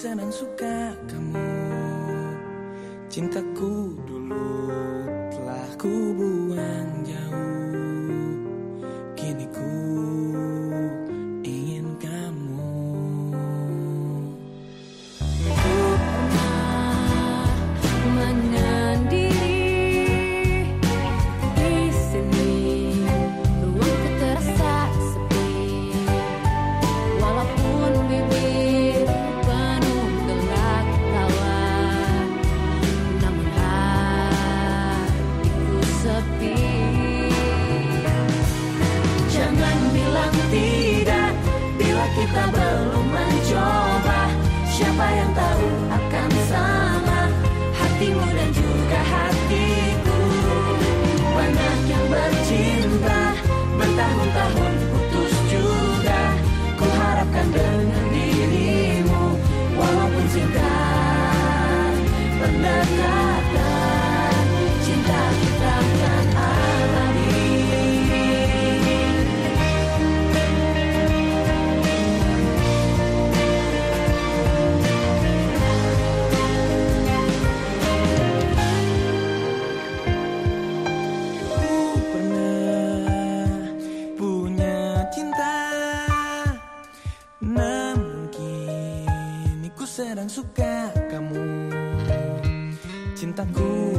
senang suka kamu. Cintaku dulu telah kubu be sedang suka kamu. Cintaku